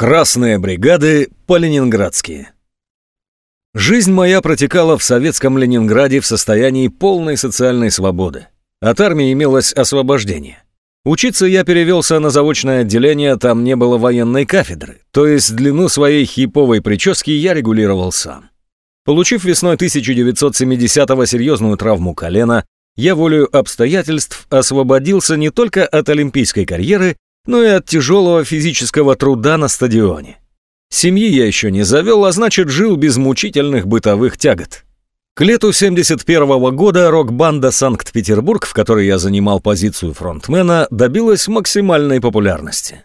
Красные бригады по-ленинградски. Жизнь моя протекала в советском Ленинграде в состоянии полной социальной свободы. От армии имелось освобождение. Учиться я перевелся на заочное отделение, там не было военной кафедры, то есть длину своей хиповой прически я регулировал сам. Получив весной 1970-го серьезную травму колена, я волею обстоятельств освободился не только от олимпийской карьеры, но и от тяжелого физического труда на стадионе. Семьи я еще не завел, а значит жил без мучительных бытовых тягот. К лету 71 -го года рок-банда «Санкт-Петербург», в которой я занимал позицию фронтмена, добилась максимальной популярности.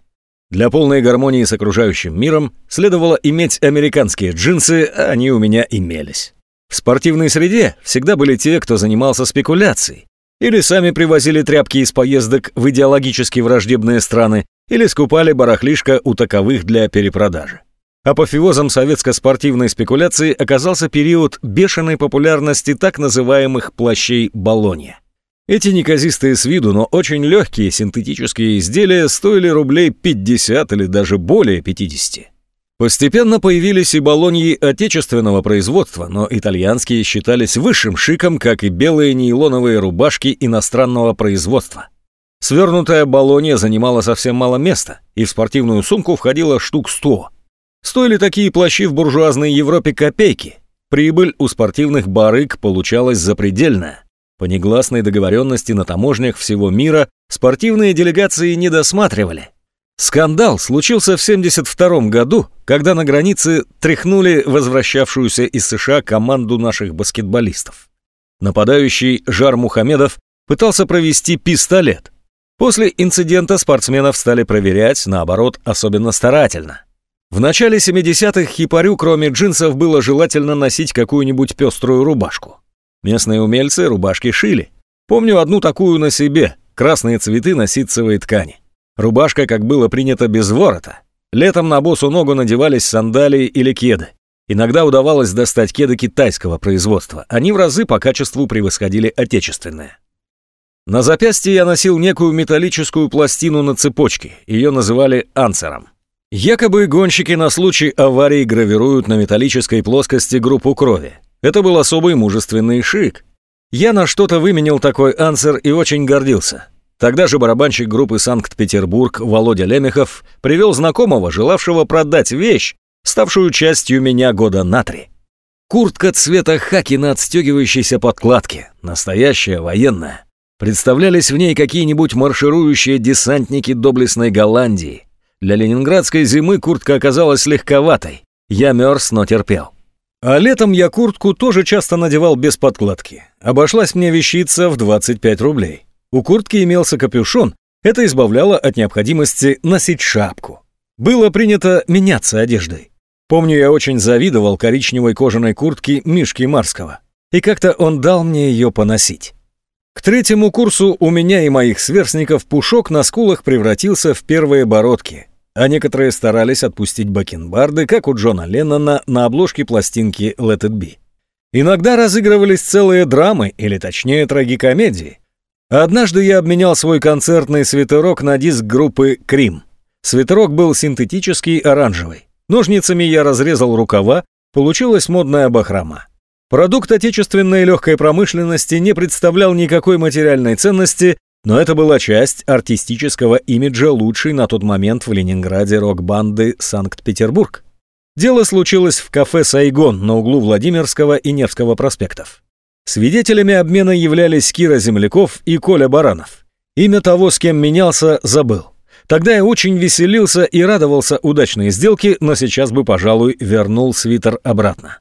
Для полной гармонии с окружающим миром следовало иметь американские джинсы, а они у меня имелись. В спортивной среде всегда были те, кто занимался спекуляцией, или сами привозили тряпки из поездок в идеологически враждебные страны, или скупали барахлишко у таковых для перепродажи. Апофеозом советско-спортивной спекуляции оказался период бешеной популярности так называемых плащей Болонья. Эти неказистые с виду, но очень легкие синтетические изделия стоили рублей 50 или даже более 50. Постепенно появились и баллоньи отечественного производства, но итальянские считались высшим шиком, как и белые нейлоновые рубашки иностранного производства. Свернутая баллония занимала совсем мало места, и в спортивную сумку входило штук 100. Стоили такие плащи в буржуазной Европе копейки. Прибыль у спортивных барыг получалась запредельная. По негласной договоренности на таможнях всего мира спортивные делегации не досматривали, Скандал случился в 1972 году, когда на границе тряхнули возвращавшуюся из США команду наших баскетболистов. Нападающий Жар Мухамедов пытался провести пистолет. После инцидента спортсменов стали проверять, наоборот, особенно старательно. В начале 70-х хипарю, кроме джинсов, было желательно носить какую-нибудь пеструю рубашку. Местные умельцы рубашки шили. Помню одну такую на себе, красные цветы на ситцевой ткани. Рубашка, как было принято, без ворота. Летом на босу ногу надевались сандалии или кеды. Иногда удавалось достать кеды китайского производства. Они в разы по качеству превосходили отечественные. На запястье я носил некую металлическую пластину на цепочке. Ее называли ансером. Якобы гонщики на случай аварии гравируют на металлической плоскости группу крови. Это был особый мужественный шик. Я на что-то выменил такой ансер и очень гордился. Тогда же барабанщик группы «Санкт-Петербург» Володя Лемехов привел знакомого, желавшего продать вещь, ставшую частью меня года на три. Куртка цвета хаки на отстегивающейся подкладке, настоящая военная. Представлялись в ней какие-нибудь марширующие десантники доблестной Голландии. Для ленинградской зимы куртка оказалась легковатой. Я мерз, но терпел. А летом я куртку тоже часто надевал без подкладки. Обошлась мне вещица в 25 рублей. У куртки имелся капюшон, это избавляло от необходимости носить шапку. Было принято меняться одеждой. Помню, я очень завидовал коричневой кожаной куртке Мишки Марского. И как-то он дал мне ее поносить. К третьему курсу у меня и моих сверстников пушок на скулах превратился в первые бородки, а некоторые старались отпустить бакенбарды, как у Джона Леннона на обложке пластинки «Let it be». Иногда разыгрывались целые драмы, или точнее трагикомедии, Однажды я обменял свой концертный свитерок на диск группы «Крим». Свитерок был синтетический оранжевый. Ножницами я разрезал рукава, получилась модная бахрома. Продукт отечественной легкой промышленности не представлял никакой материальной ценности, но это была часть артистического имиджа лучшей на тот момент в Ленинграде рок-банды «Санкт-Петербург». Дело случилось в кафе «Сайгон» на углу Владимирского и Невского проспектов. Свидетелями обмена являлись Кира Земляков и Коля Баранов. Имя того, с кем менялся, забыл. Тогда я очень веселился и радовался удачной сделке, но сейчас бы, пожалуй, вернул свитер обратно.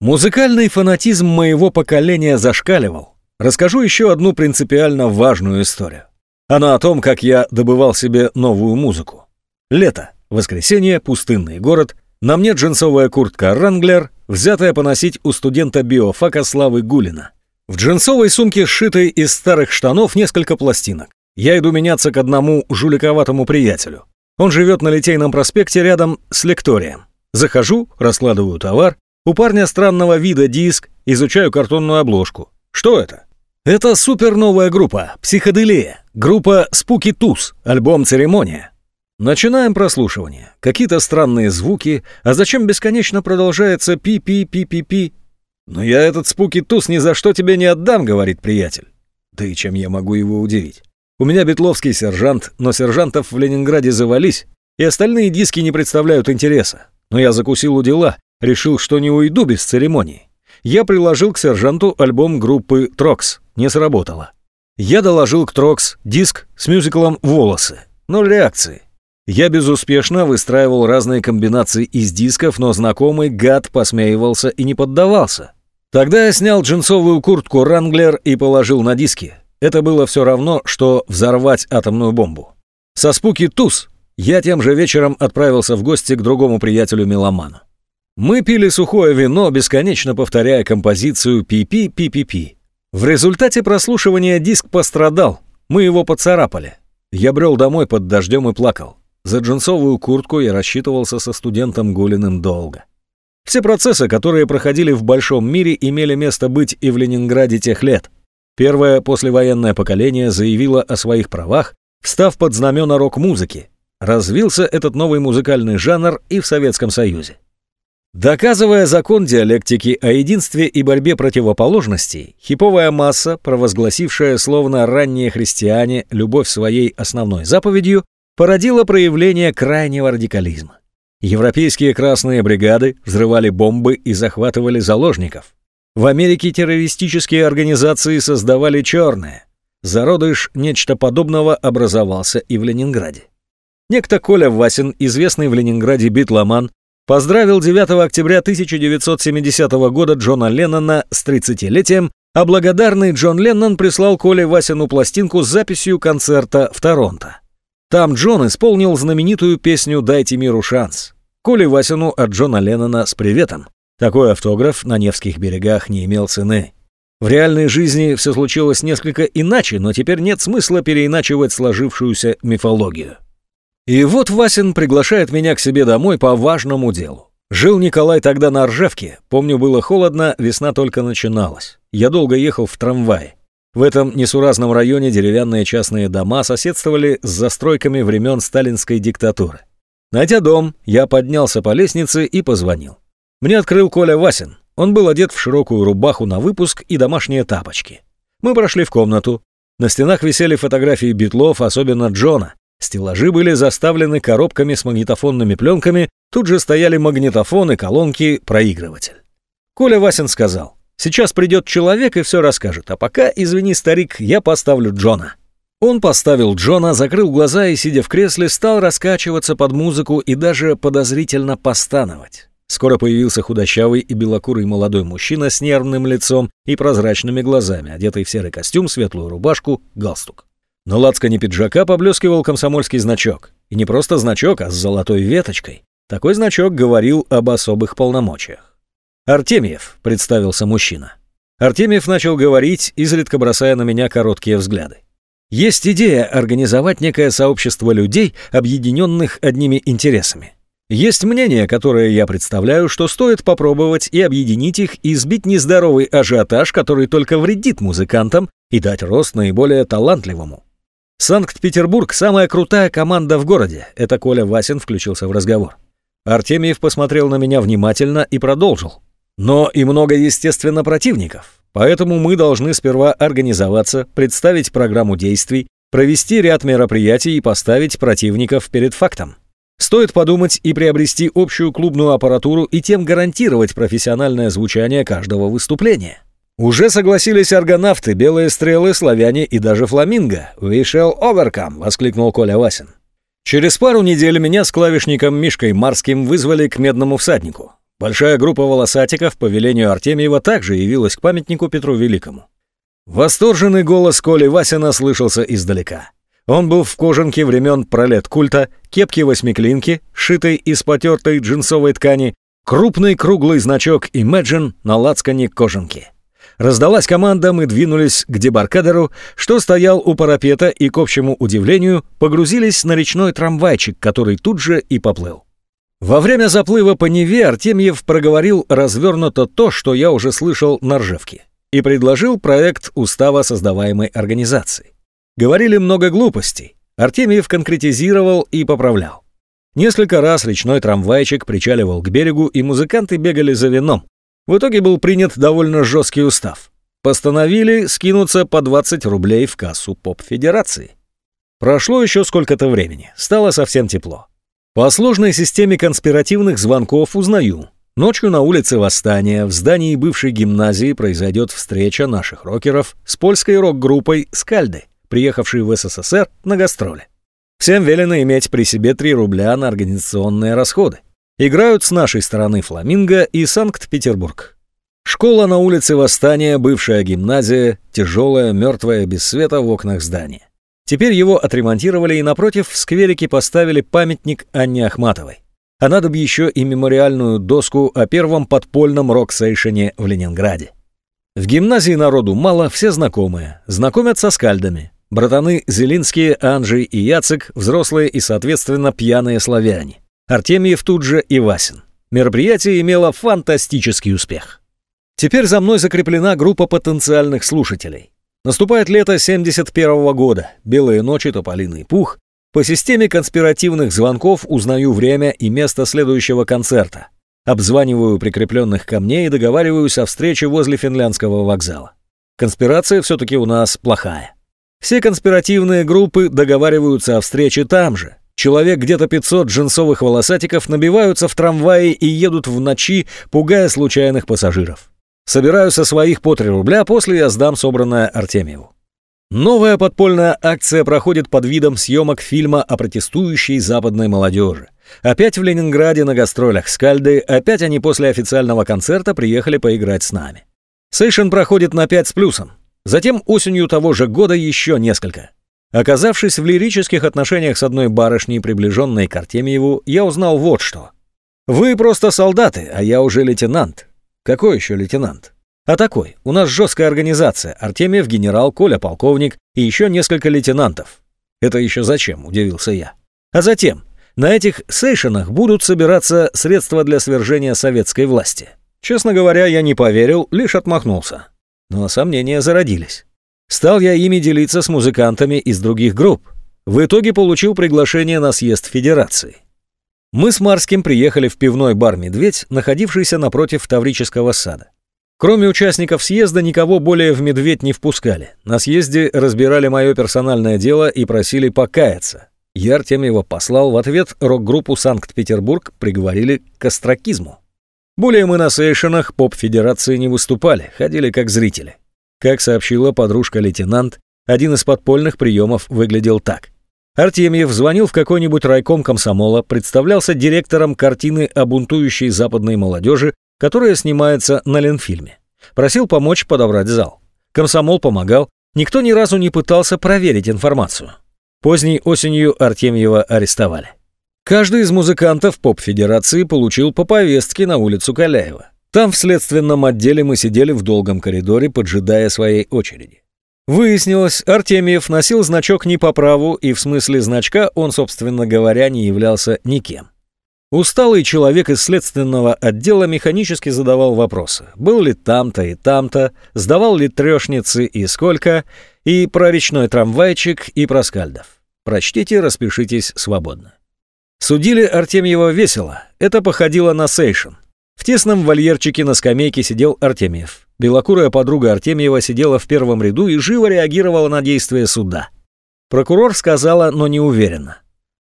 Музыкальный фанатизм моего поколения зашкаливал. Расскажу еще одну принципиально важную историю. Она о том, как я добывал себе новую музыку. Лето, воскресенье, пустынный город, на мне джинсовая куртка «Ранглер», взятая поносить у студента биофака Славы Гулина. В джинсовой сумке, сшитой из старых штанов, несколько пластинок. Я иду меняться к одному жуликоватому приятелю. Он живет на Литейном проспекте рядом с лекторием. Захожу, раскладываю товар. У парня странного вида диск, изучаю картонную обложку. Что это? Это супер новая группа, психоделия. Группа Спуки Туз, альбом «Церемония». Начинаем прослушивание. Какие-то странные звуки, а зачем бесконечно продолжается пи-пи-пи-пи-пи? «Но я этот Spooky Tooth ни за что тебе не отдам», — говорит приятель. Да и чем я могу его удивить? У меня бетловский сержант, но сержантов в Ленинграде завались, и остальные диски не представляют интереса. Но я закусил удила, решил, что не уйду без церемонии. Я приложил к сержанту альбом группы «Troggs». Не сработало. Я доложил к «Troggs» диск с мюзиклом «Волосы». Ноль реакции. Я безуспешно выстраивал разные комбинации из дисков, но знакомый гад посмеивался и не поддавался. Тогда я снял джинсовую куртку «Ранглер» и положил на диски. Это было все равно, что взорвать атомную бомбу. Со спуки туз я тем же вечером отправился в гости к другому приятелю-меломану. Мы пили сухое вино, бесконечно повторяя композицию «Пи-пи-пи-пи-пи». В результате прослушивания диск пострадал, мы его поцарапали. Я брел домой под дождем и плакал. За джинсовую куртку я рассчитывался со студентом Гулиным долго. Все процессы, которые проходили в большом мире, имели место быть и в Ленинграде тех лет. Первое послевоенное поколение заявило о своих правах, встав под знамена рок-музыки. Развился этот новый музыкальный жанр и в Советском Союзе. Доказывая закон диалектики о единстве и борьбе противоположностей, хиповая масса, провозгласившая словно ранние христиане любовь своей основной заповедью, породило проявление крайнего радикализма. Европейские красные бригады взрывали бомбы и захватывали заложников. В Америке террористические организации создавали черные. Зародыш нечто подобного образовался и в Ленинграде. Некто Коля Васин, известный в Ленинграде битломан, поздравил 9 октября 1970 года Джона Леннона с 30-летием, а благодарный Джон Леннон прислал Коле Васину пластинку с записью концерта в Торонто. Там Джон исполнил знаменитую песню «Дайте миру шанс». Коле Васину от Джона Леннона с приветом. Такой автограф на Невских берегах не имел цены. В реальной жизни все случилось несколько иначе, но теперь нет смысла переиначивать сложившуюся мифологию. И вот Васин приглашает меня к себе домой по важному делу. Жил Николай тогда на Ржевке. Помню, было холодно, весна только начиналась. Я долго ехал в трамвае. В этом несуразном районе деревянные частные дома соседствовали с застройками времен сталинской диктатуры. Найдя дом, я поднялся по лестнице и позвонил. Мне открыл Коля Васин. Он был одет в широкую рубаху на выпуск и домашние тапочки. Мы прошли в комнату. На стенах висели фотографии битлов, особенно Джона. Стеллажи были заставлены коробками с магнитофонными пленками, тут же стояли магнитофоны, колонки, проигрыватель. Коля Васин сказал, Сейчас придет человек и все расскажет, а пока, извини, старик, я поставлю Джона». Он поставил Джона, закрыл глаза и, сидя в кресле, стал раскачиваться под музыку и даже подозрительно постановать. Скоро появился худощавый и белокурый молодой мужчина с нервным лицом и прозрачными глазами, одетый в серый костюм, светлую рубашку, галстук. На лацкане пиджака поблескивал комсомольский значок. И не просто значок, а с золотой веточкой. Такой значок говорил об особых полномочиях. «Артемьев», — представился мужчина. Артемьев начал говорить, изредка бросая на меня короткие взгляды. «Есть идея организовать некое сообщество людей, объединенных одними интересами. Есть мнение, которое я представляю, что стоит попробовать и объединить их и сбить нездоровый ажиотаж, который только вредит музыкантам, и дать рост наиболее талантливому. Санкт-Петербург – самая крутая команда в городе. Это Коля Васин включился в разговор. Артемьев посмотрел на меня внимательно и продолжил. Но и много, естественно, противников. Поэтому мы должны сперва организоваться, представить программу действий, провести ряд мероприятий и поставить противников перед фактом. Стоит подумать и приобрести общую клубную аппаратуру и тем гарантировать профессиональное звучание каждого выступления. Уже согласились аргонавты, белые стрелы, славяне и даже фламинго. «We shall overcome!» — воскликнул Коля Васин. Через пару недель меня с клавишником Мишкой Марским вызвали к медному всаднику. Большая группа волосатиков по велению Артемьева также явилась к памятнику Петру Великому. Восторженный голос Коли Васина слышался издалека. Он был в кожанке времен пролет культа, кепке восьмиклинки, шитой из потертой джинсовой ткани, крупный круглый значок Imagine на лацкане кожанки. Раздалась команда, мы двинулись к дебаркадеру, что стоял у парапета и, к общему удивлению, погрузились на речной трамвайчик, который тут же и поплыл. Во время заплыва по Неве Артемьев проговорил развернуто то, что я уже слышал на Ржевке, и предложил проект устава создаваемой организации. Говорили много глупостей. Артемьев конкретизировал и поправлял. Несколько раз речной трамвайчик причаливал к берегу, и музыканты бегали за вином. В итоге был принят довольно жесткий устав. Постановили скинуться по 20 рублей в кассу поп-федерации. Прошло еще сколько-то времени, стало совсем тепло. По сложной системе конспиративных звонков узнаю. Ночью на улице Восстания в здании бывшей гимназии произойдет встреча наших рокеров с польской рок-группой «Скальды», приехавшей в СССР на гастроли. Всем велено иметь при себе 3 рубля на организационные расходы. Играют с нашей стороны Фламинго и Санкт-Петербург. Школа на улице Восстания, бывшая гимназия, тяжелая, мертвая, без света в окнах здания. Теперь его отремонтировали и напротив в скверике поставили памятник Анне Ахматовой. А надо бы еще и мемориальную доску о первом подпольном рок-сейшене в Ленинграде. В гимназии народу мало, все знакомые. Знакомят со скальдами. Братаны Зелинские, Анжей и Яцек, взрослые и, соответственно, пьяные славяне. Артемьев тут же и Васин. Мероприятие имело фантастический успех. Теперь за мной закреплена группа потенциальных слушателей. Наступает лето 71 -го года, белые ночи, тополиный пух. По системе конспиративных звонков узнаю время и место следующего концерта. Обзваниваю прикрепленных ко мне и договариваюсь о встрече возле финляндского вокзала. Конспирация все-таки у нас плохая. Все конспиративные группы договариваются о встрече там же. Человек где-то 500 джинсовых волосатиков набиваются в трамваи и едут в ночи, пугая случайных пассажиров. Собираю со своих по 3 рубля, после я сдам собранное Артемьеву. Новая подпольная акция проходит под видом съемок фильма о протестующей западной молодежи. Опять в Ленинграде на гастролях Скальды, опять они после официального концерта приехали поиграть с нами. Сейшен проходит на 5 с плюсом. Затем осенью того же года еще несколько. Оказавшись в лирических отношениях с одной барышней, приближенной к Артемьеву, я узнал вот что. «Вы просто солдаты, а я уже лейтенант. Какой еще лейтенант? А такой. У нас жесткая организация. Артемьев генерал, Коля полковник и еще несколько лейтенантов. Это еще зачем, удивился я. А затем, на этих сейшенах будут собираться средства для свержения советской власти. Честно говоря, я не поверил, лишь отмахнулся. Но сомнения зародились. Стал я ими делиться с музыкантами из других групп. В итоге получил приглашение на съезд Федерации. Мы с Марским приехали в пивной бар «Медведь», находившийся напротив Таврического сада. Кроме участников съезда, никого более в «Медведь» не впускали. На съезде разбирали мое персональное дело и просили покаяться. Я Артемьева послал в ответ рок-группу «Санкт-Петербург», приговорили к остракизму. Более мы на сейшенах поп-федерации не выступали, ходили как зрители. Как сообщила подружка-лейтенант, один из подпольных приемов выглядел так. Артемьев звонил в какой-нибудь райком комсомола, представлялся директором картины о бунтующей западной молодежи, которая снимается на Ленфильме. Просил помочь подобрать зал. Комсомол помогал, никто ни разу не пытался проверить информацию. Поздней осенью Артемьева арестовали. Каждый из музыкантов поп-федерации получил по повестке на улицу Каляева. Там в следственном отделе мы сидели в долгом коридоре, поджидая своей очереди. Выяснилось, Артемьев носил значок не по праву, и в смысле значка он, собственно говоря, не являлся никем. Усталый человек из следственного отдела механически задавал вопросы. Был ли там-то и там-то, сдавал ли трешницы и сколько, и про речной трамвайчик, и про скальдов. Прочтите, распишитесь свободно. Судили Артемьева весело, это походило на сейшен. В тесном вольерчике на скамейке сидел Артемьев. Белокурая подруга Артемьева сидела в первом ряду и живо реагировала на действия суда. Прокурор сказала, но не уверенно.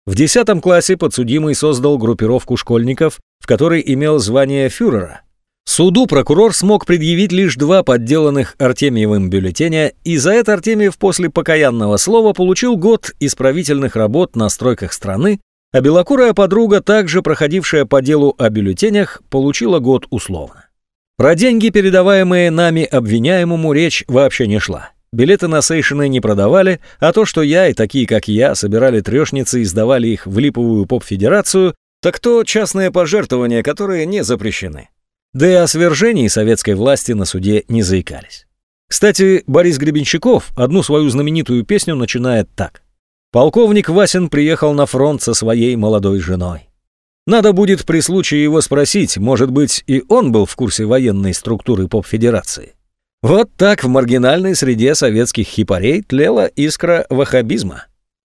В 10 классе подсудимый создал группировку школьников, в которой имел звание фюрера. Суду прокурор смог предъявить лишь два подделанных Артемьевым бюллетеня, и за это Артемьев после покаянного слова получил год исправительных работ на стройках страны, а белокурая подруга, также проходившая по делу о бюллетенях, получила год условно. Про деньги, передаваемые нами обвиняемому, речь вообще не шла. Билеты на сейшины не продавали, а то, что я и такие, как я, собирали трешницы и сдавали их в липовую поп-федерацию, так то частные пожертвования, которые не запрещены. Да и о свержении советской власти на суде не заикались. Кстати, Борис Гребенщиков одну свою знаменитую песню начинает так. «Полковник Васин приехал на фронт со своей молодой женой. Надо будет при случае его спросить, может быть, и он был в курсе военной структуры поп-федерации. Вот так в маргинальной среде советских хипарей тлела искра ваххабизма.